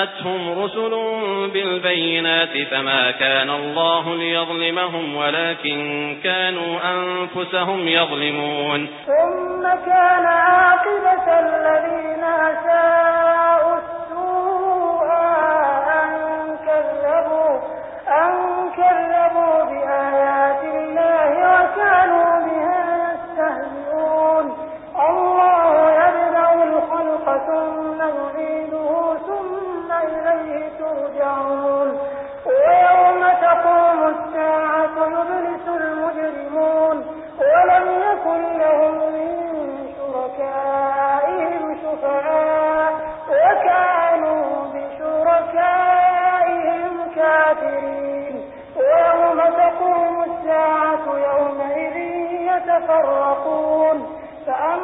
وجاءتهم رسل بالبينات فما كان الله ليظلمهم ولكن كانوا أنفسهم يظلمون. ثم كان عاقبة الذين أساءوا كافرين ويوم تقوم الساعة يومئذ يتفرقون. فأما